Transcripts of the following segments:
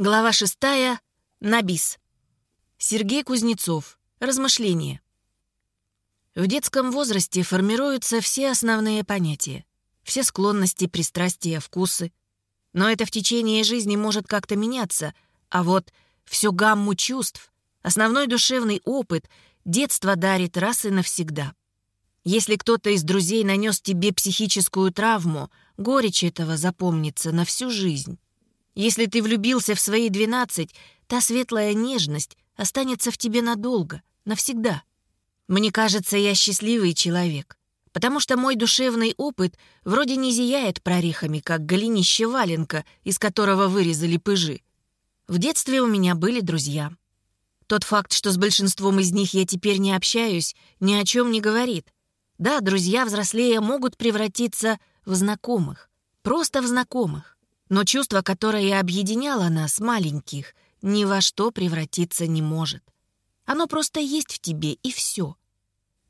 Глава шестая. Набис. Сергей Кузнецов. Размышления. В детском возрасте формируются все основные понятия, все склонности, пристрастия, вкусы. Но это в течение жизни может как-то меняться, а вот всю гамму чувств, основной душевный опыт детство дарит раз и навсегда. Если кто-то из друзей нанес тебе психическую травму, горечь этого запомнится на всю жизнь. Если ты влюбился в свои двенадцать, та светлая нежность останется в тебе надолго, навсегда. Мне кажется, я счастливый человек, потому что мой душевный опыт вроде не зияет прорехами, как голенище валенка, из которого вырезали пыжи. В детстве у меня были друзья. Тот факт, что с большинством из них я теперь не общаюсь, ни о чем не говорит. Да, друзья взрослее могут превратиться в знакомых, просто в знакомых. Но чувство, которое объединяло нас, маленьких, ни во что превратиться не может. Оно просто есть в тебе, и все.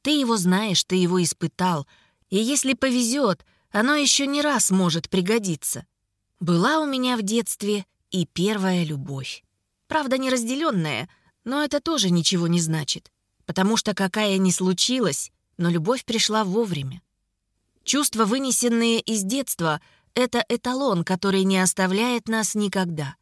Ты его знаешь, ты его испытал, и если повезет, оно еще не раз может пригодиться. Была у меня в детстве и первая любовь. Правда, неразделенная, но это тоже ничего не значит, потому что какая ни случилась, но любовь пришла вовремя. Чувства, вынесенные из детства — это эталон, который не оставляет нас никогда.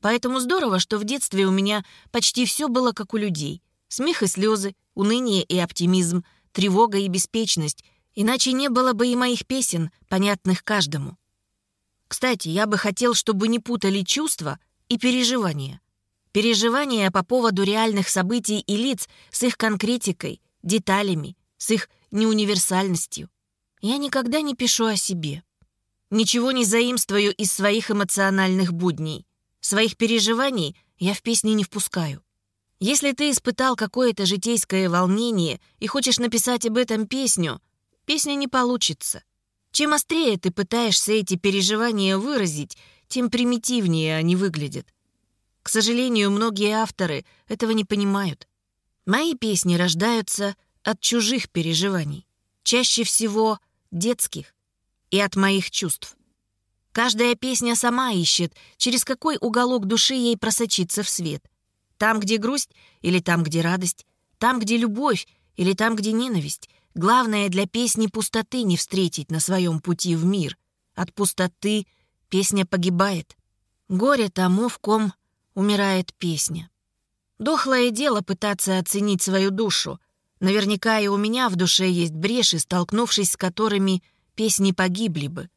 Поэтому здорово, что в детстве у меня почти все было как у людей. Смех и слезы, уныние и оптимизм, тревога и беспечность. Иначе не было бы и моих песен, понятных каждому. Кстати, я бы хотел, чтобы не путали чувства и переживания. Переживания по поводу реальных событий и лиц с их конкретикой, деталями, с их неуниверсальностью. Я никогда не пишу о себе. Ничего не заимствую из своих эмоциональных будней. Своих переживаний я в песни не впускаю. Если ты испытал какое-то житейское волнение и хочешь написать об этом песню, песня не получится. Чем острее ты пытаешься эти переживания выразить, тем примитивнее они выглядят. К сожалению, многие авторы этого не понимают. Мои песни рождаются от чужих переживаний, чаще всего детских и от моих чувств. Каждая песня сама ищет, через какой уголок души ей просочиться в свет. Там, где грусть или там, где радость, там, где любовь или там, где ненависть. Главное для песни пустоты не встретить на своем пути в мир. От пустоты песня погибает. Горе тому, в ком умирает песня. Дохлое дело пытаться оценить свою душу. Наверняка и у меня в душе есть бреши, столкнувшись с которыми — песни погибли бы.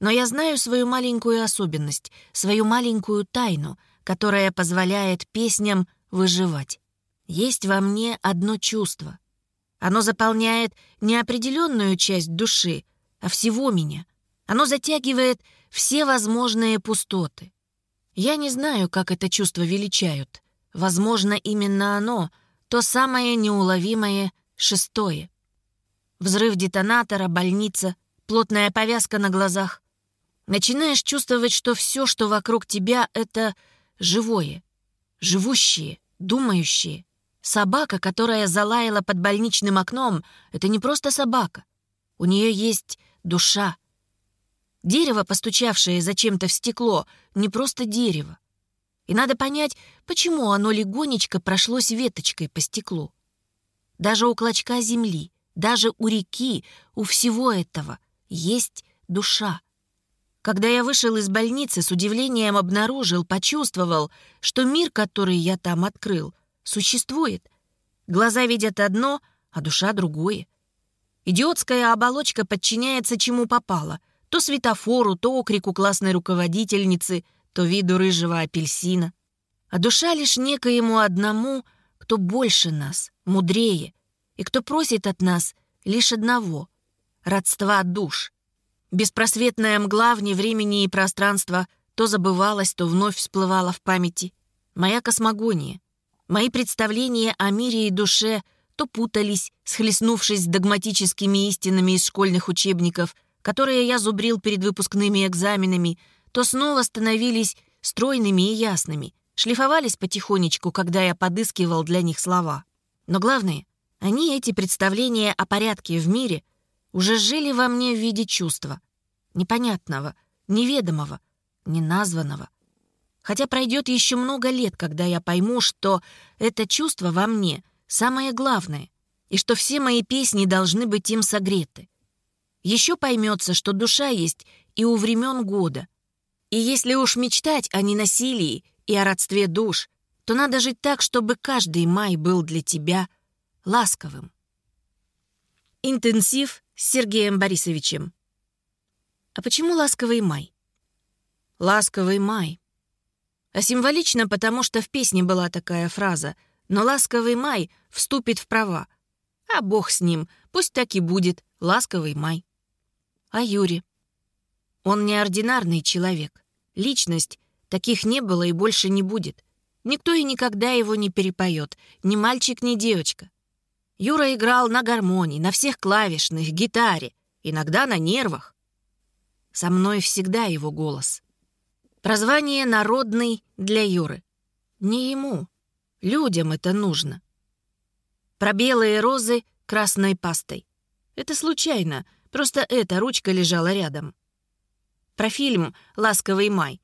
Но я знаю свою маленькую особенность, свою маленькую тайну, которая позволяет песням выживать. Есть во мне одно чувство. Оно заполняет не определенную часть души, а всего меня. Оно затягивает все возможные пустоты. Я не знаю, как это чувство величают. Возможно, именно оно — то самое неуловимое шестое. Взрыв детонатора, больница, плотная повязка на глазах. Начинаешь чувствовать, что все, что вокруг тебя, — это живое, живущее, думающее. Собака, которая залаяла под больничным окном, — это не просто собака. У нее есть душа. Дерево, постучавшее зачем-то в стекло, не просто дерево. И надо понять, почему оно легонечко прошлось веточкой по стеклу. Даже у клочка земли — даже у реки, у всего этого есть душа. Когда я вышел из больницы, с удивлением обнаружил, почувствовал, что мир, который я там открыл, существует. Глаза видят одно, а душа другое. Идиотская оболочка подчиняется чему попало. То светофору, то окрику классной руководительницы, то виду рыжего апельсина. А душа лишь некоему одному, кто больше нас, мудрее, и кто просит от нас лишь одного — родства душ. Беспросветная мгла вне времени и пространства то забывалась, то вновь всплывала в памяти. Моя космогония, мои представления о мире и душе то путались, схлестнувшись с догматическими истинами из школьных учебников, которые я зубрил перед выпускными экзаменами, то снова становились стройными и ясными, шлифовались потихонечку, когда я подыскивал для них слова. Но главное, они, эти представления о порядке в мире, уже жили во мне в виде чувства. Непонятного, неведомого, неназванного. Хотя пройдет еще много лет, когда я пойму, что это чувство во мне самое главное, и что все мои песни должны быть им согреты. Еще поймется, что душа есть и у времен года. И если уж мечтать о ненасилии и о родстве душ, то надо жить так, чтобы каждый май был для тебя ласковым. Интенсив с Сергеем Борисовичем. А почему ласковый май? Ласковый май. А символично, потому что в песне была такая фраза «Но ласковый май вступит в права». А бог с ним, пусть так и будет, ласковый май. А Юре? Он неординарный человек. Личность, таких не было и больше не будет. Никто и никогда его не перепоет, ни мальчик, ни девочка. Юра играл на гармонии, на всех клавишных, гитаре, иногда на нервах. Со мной всегда его голос. Прозвание «Народный» для Юры. Не ему, людям это нужно. Про белые розы красной пастой. Это случайно — Просто эта ручка лежала рядом. Про фильм «Ласковый май».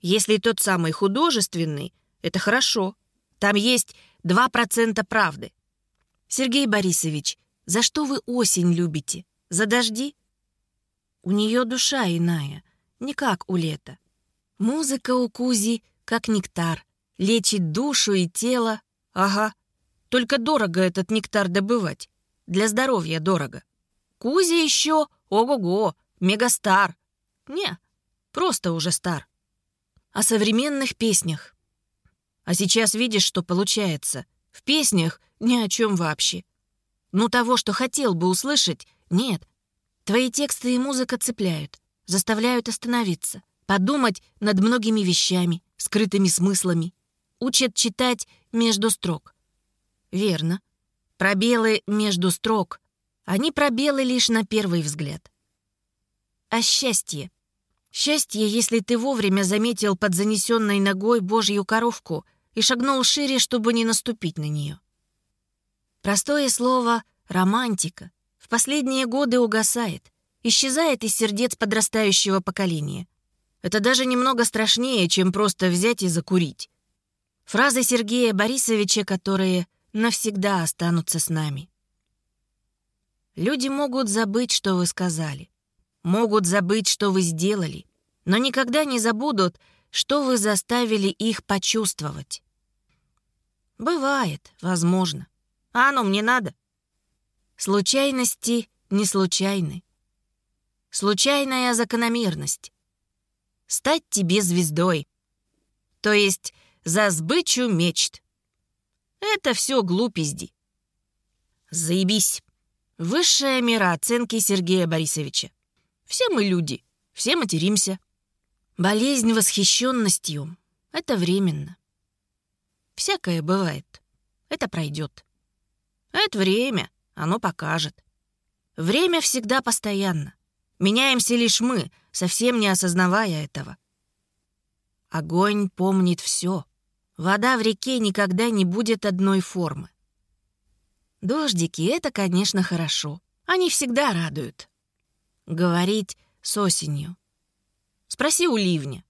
Если тот самый художественный, это хорошо. Там есть 2% правды. Сергей Борисович, за что вы осень любите? За дожди? У нее душа иная, не как у лета. Музыка у Кузи, как нектар, лечит душу и тело. Ага, только дорого этот нектар добывать. Для здоровья дорого. Кузя еще, ого-го, мегастар. Не, просто уже стар. О современных песнях. А сейчас видишь, что получается. В песнях ни о чем вообще. Ну, того, что хотел бы услышать, нет. Твои тексты и музыка цепляют, заставляют остановиться, подумать над многими вещами, скрытыми смыслами. Учат читать между строк. Верно. Пробелы между строк они пробелы лишь на первый взгляд. А счастье? Счастье, если ты вовремя заметил под занесенной ногой божью коровку и шагнул шире, чтобы не наступить на нее. Простое слово «романтика» в последние годы угасает, исчезает из сердец подрастающего поколения. Это даже немного страшнее, чем просто взять и закурить. Фразы Сергея Борисовича, которые навсегда останутся с нами. Люди могут забыть, что вы сказали. Могут забыть, что вы сделали. Но никогда не забудут, что вы заставили их почувствовать. Бывает, возможно. А оно мне надо. Случайности не случайны. Случайная закономерность. Стать тебе звездой. То есть за сбычу мечт. Это все глупизди. Заебись. Высшая мера оценки Сергея Борисовича. Все мы люди, все материмся. Болезнь восхищенностью — это временно. Всякое бывает. Это пройдет. А это время, оно покажет. Время всегда постоянно. Меняемся лишь мы, совсем не осознавая этого. Огонь помнит все. Вода в реке никогда не будет одной формы. Дождики — это, конечно, хорошо. Они всегда радуют. Говорить с осенью. Спроси у ливня.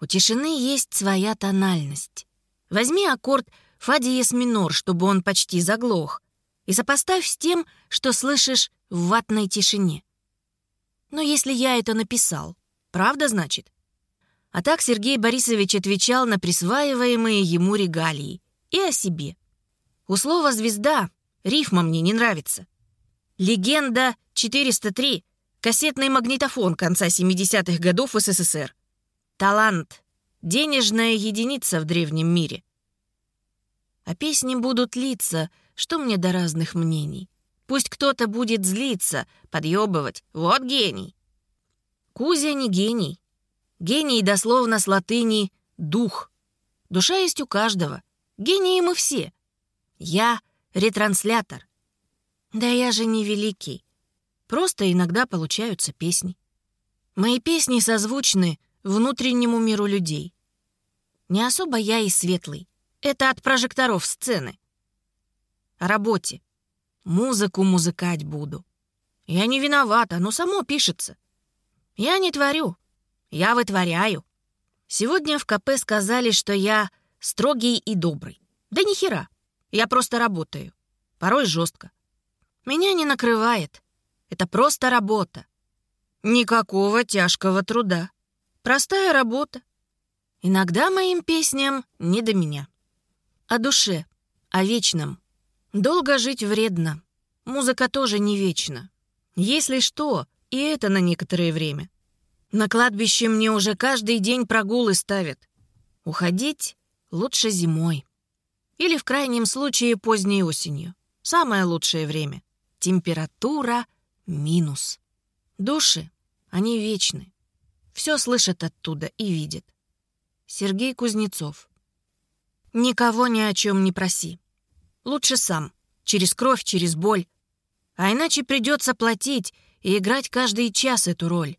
У тишины есть своя тональность. Возьми аккорд фа диез минор, чтобы он почти заглох, и сопоставь с тем, что слышишь в ватной тишине. Но если я это написал, правда, значит? А так Сергей Борисович отвечал на присваиваемые ему регалии и о себе. У слова «звезда» Рифма мне не нравится. Легенда 403. Кассетный магнитофон конца 70-х годов СССР. Талант. Денежная единица в древнем мире. А песни будут литься, что мне до разных мнений. Пусть кто-то будет злиться, подъебывать. Вот гений. Кузя не гений. Гений дословно с латыни «дух». Душа есть у каждого. Гении мы все. Я ретранслятор. Да я же не великий. Просто иногда получаются песни. Мои песни созвучны внутреннему миру людей. Не особо я и светлый. Это от прожекторов сцены. О работе. Музыку музыкать буду. Я не виновата, но само пишется. Я не творю, я вытворяю. Сегодня в КП сказали, что я строгий и добрый. Да ни хера. Я просто работаю. Порой жестко. Меня не накрывает. Это просто работа. Никакого тяжкого труда. Простая работа. Иногда моим песням не до меня. О душе, о вечном. Долго жить вредно. Музыка тоже не вечна. Если что, и это на некоторое время. На кладбище мне уже каждый день прогулы ставят. Уходить лучше зимой. Или в крайнем случае поздней осенью. Самое лучшее время. Температура минус. Души, они вечны. Все слышат оттуда и видят. Сергей Кузнецов. Никого ни о чем не проси. Лучше сам, через кровь, через боль. А иначе придется платить и играть каждый час эту роль.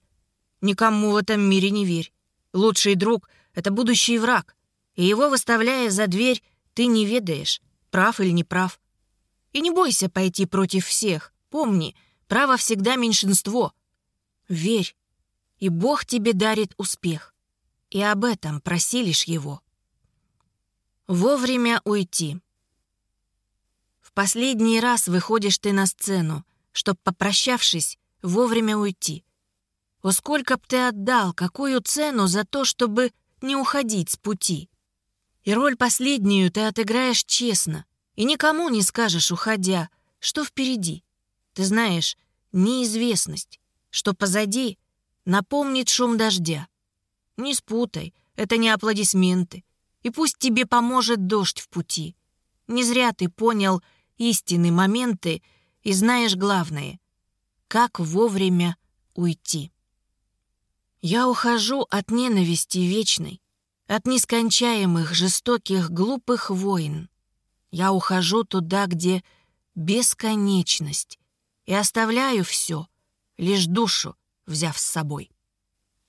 Никому в этом мире не верь. Лучший друг — это будущий враг. И его, выставляя за дверь, ты не ведаешь, прав или не прав. И не бойся пойти против всех. Помни, право всегда меньшинство. Верь, и Бог тебе дарит успех. И об этом проси лишь его. Вовремя уйти. Последний раз выходишь ты на сцену, чтоб, попрощавшись, вовремя уйти. О, сколько б ты отдал, какую цену за то, чтобы не уходить с пути. И роль последнюю ты отыграешь честно, и никому не скажешь, уходя, что впереди. Ты знаешь, неизвестность, что позади напомнит шум дождя. Не спутай, это не аплодисменты, и пусть тебе поможет дождь в пути. Не зря ты понял истинные моменты и знаешь главное — как вовремя уйти. Я ухожу от ненависти вечной, от нескончаемых, жестоких, глупых войн. Я ухожу туда, где бесконечность, и оставляю все, лишь душу взяв с собой.